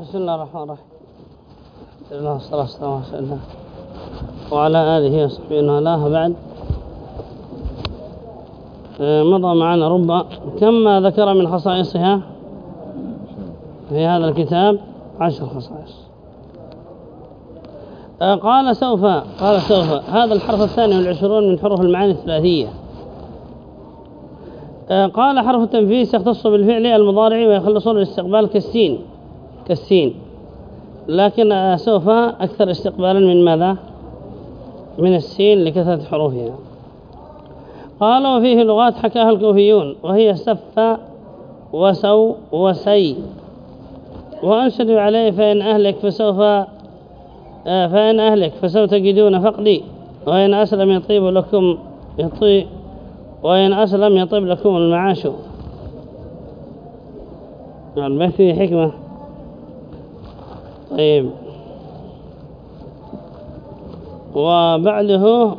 بسم الله الرحمن الرحيم الله والصلاة والسلام على الله وعلى آله وصحبه وله بعد مضى معنا ربع كم ذكر من خصائصها في هذا الكتاب عشر خصائص قال سوف قال سوف هذا الحرف الثاني والعشرون من حروف المعاني الثلاثية قال حرف التنفيس يختص بالفعل المضارع ويخلصون الاستقبال كالسين. كالسين. لكن آه، سوف أكثر استقبالا من ماذا؟ من السين لكثرة حروفها. قال وفيه لغات حكاها الكوفيون وهي سف وسو وسي. وأنشدوا عليه فإن أهلك فسوف آه، فإن أهلك فسوف تجدون فقدي. وإن أسلم يطيب لكم يطيب وإن أسلم يطيب لكم المعاش. البيت فيه حكمة. طيب. وبعده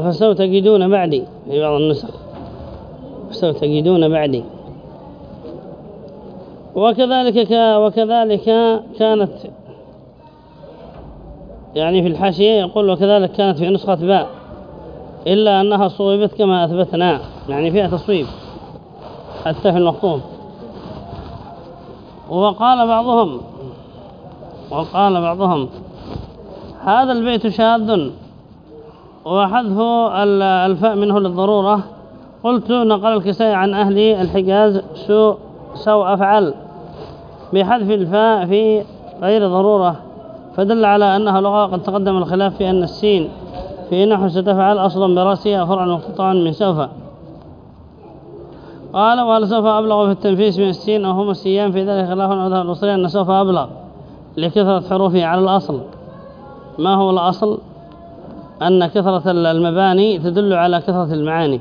فسوف تجدون بعدي. في بعض النسخ. فسوف تجدون بعدي. وكذلك وكذلك كانت يعني في الحاشية يقول وكذلك كانت في نسخة باء. إلا أنها صوبت كما أثبتنا يعني فيها تصويب. حتى في المخطوب. وقال بعضهم وقال بعضهم هذا البيت شاذ وحذف الفاء منه للضرورة. قلت نقل الكسائي عن أهل الحجاز سوء سوء أفعل. بحذف الفاء في غير ضرورة فدل على أنها لغة قد تقدم الخلاف في أن السين في نحو ستفعل أصلا براسها فرعا مقتطعا من سوف قال وهل سوف أبلغ في التنفيس من السين أو هم السيان؟ في ذلك خلاف عن الأصلي أن سوف أبلغ لكثرة حروفه على الأصل. ما هو الأصل؟ أن كثرة المباني تدل على كثرة المعاني.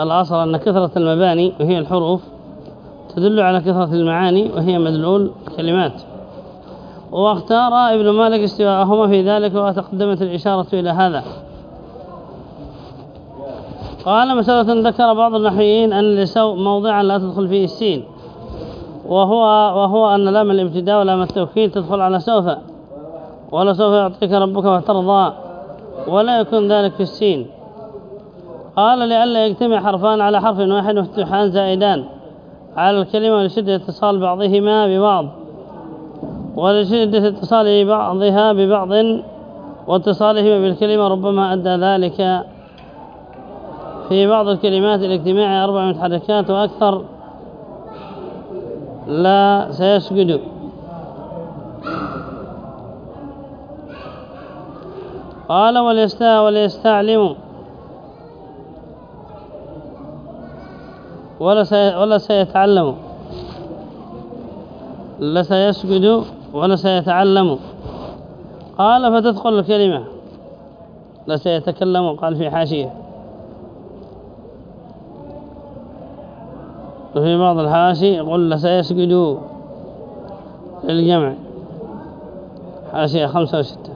الأصل أن كثرة المباني وهي الحروف تدل على كثرة المعاني وهي مدلول كلمات واختار ابن مالك استواءهما في ذلك وتقدمت الإشارة إلى هذا. قال مسألة ذكر بعض النحويين أن لسوء موضعا لا تدخل فيه السين وهو, وهو أن لام الابتداء ولام التوكيد تدخل على سوف ولا سوف يعطيك ربك وترضى ولا يكون ذلك في السين. قال لئلا يجتمع حرفان على حرف واحد مفتوحان زائدان على الكلمة لشدة اتصال بعضهما ببعض ولشدة اتصال بعضها ببعض واتصالهما بالكلمة ربما أدى ذلك في بعض الكلمات الاجتماع أربع متحركات وأكثر لا سيسجد قال وليستا وليستعلم ولا سي ولا سيتعلم لا سيسجد ولا سيتعلم. قال فتدخل الكلمة. لا سيتكلم قال في حاشية. وفي بعض الحاشي يقول لا سيسجد للجمع. حاشية خمسة وستة.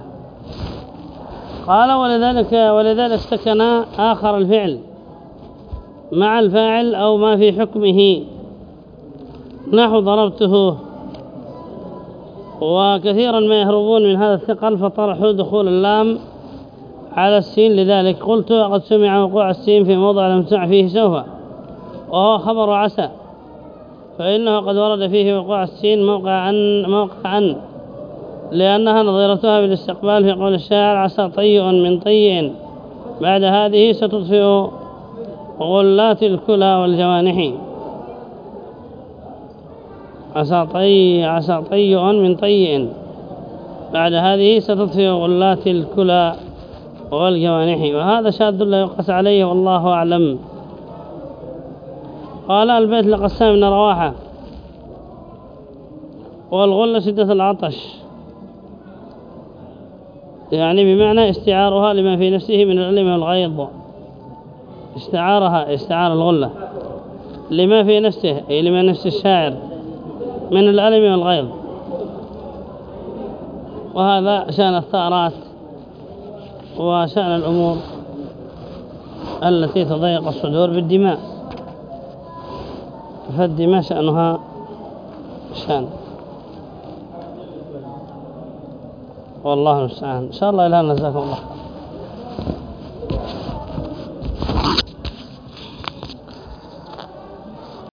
قال ولذلك ولذلك سكن آخر الفعل. مع الفاعل أو ما في حكمه. نحو ضربته. وكثيرا ما يهربون من هذا الثقل فطرحوا دخول اللام على السين لذلك. قلت قد سمع وقوع السين في موضع لم تسمع فيه سوف وهو خبر عسى فإنه قد ورد فيه وقوع السين موقع أن, موقع أن لأنها نظيرتها بالاستقبال في قول الشاعر عسى طيء من طيء بعد هذه ستطفئ غلات الكلى والجوانح. عسى طي عسى طيء من طيء بعد هذه ستطفئ غلات الكلى والجوانح. وهذا شاذ لا يقص عليه والله أعلم. قال البيت لقسام من رواحة. والغلة شدة العطش. يعني بمعنى استعارها لما في نفسه من العلم والغيظ. استعارها استعار الغلة. لما في نفسه أي لما نفس الشاعر. من الألم والغيظ. وهذا شأن الثأرات وشأن الأمور التي تضيق الصدور بالدماء. فالدماء شأنها شأن. والله المستعان. إن شاء الله إلهنا جزاكم الله